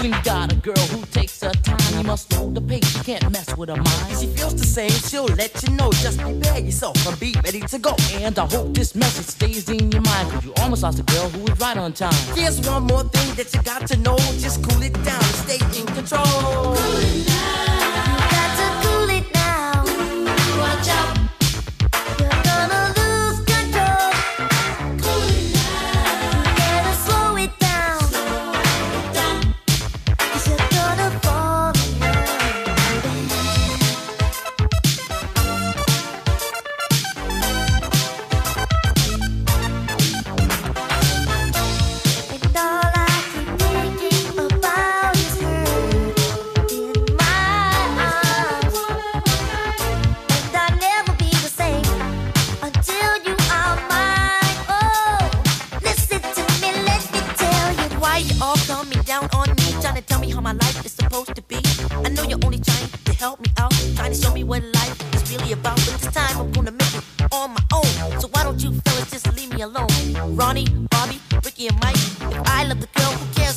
You got a girl who takes her time. You must know the pace, you can't mess with her mind. She feels the same, she'll let you know. Just prepare yourself and be ready to go. And I hope this message stays in your mind. Cause you almost lost a girl who was right on time. There's one more thing that you got to know. Just cool it down and stay in control. Cool it down. down on me, trying to tell me how my life is supposed to be. I know you're only trying to help me out, trying to show me what life is really about. But this time I'm gonna make it on my own. So why don't you fellas just leave me alone? Ronnie, Bobby, Ricky, and Mike. If I love the girl, who cares?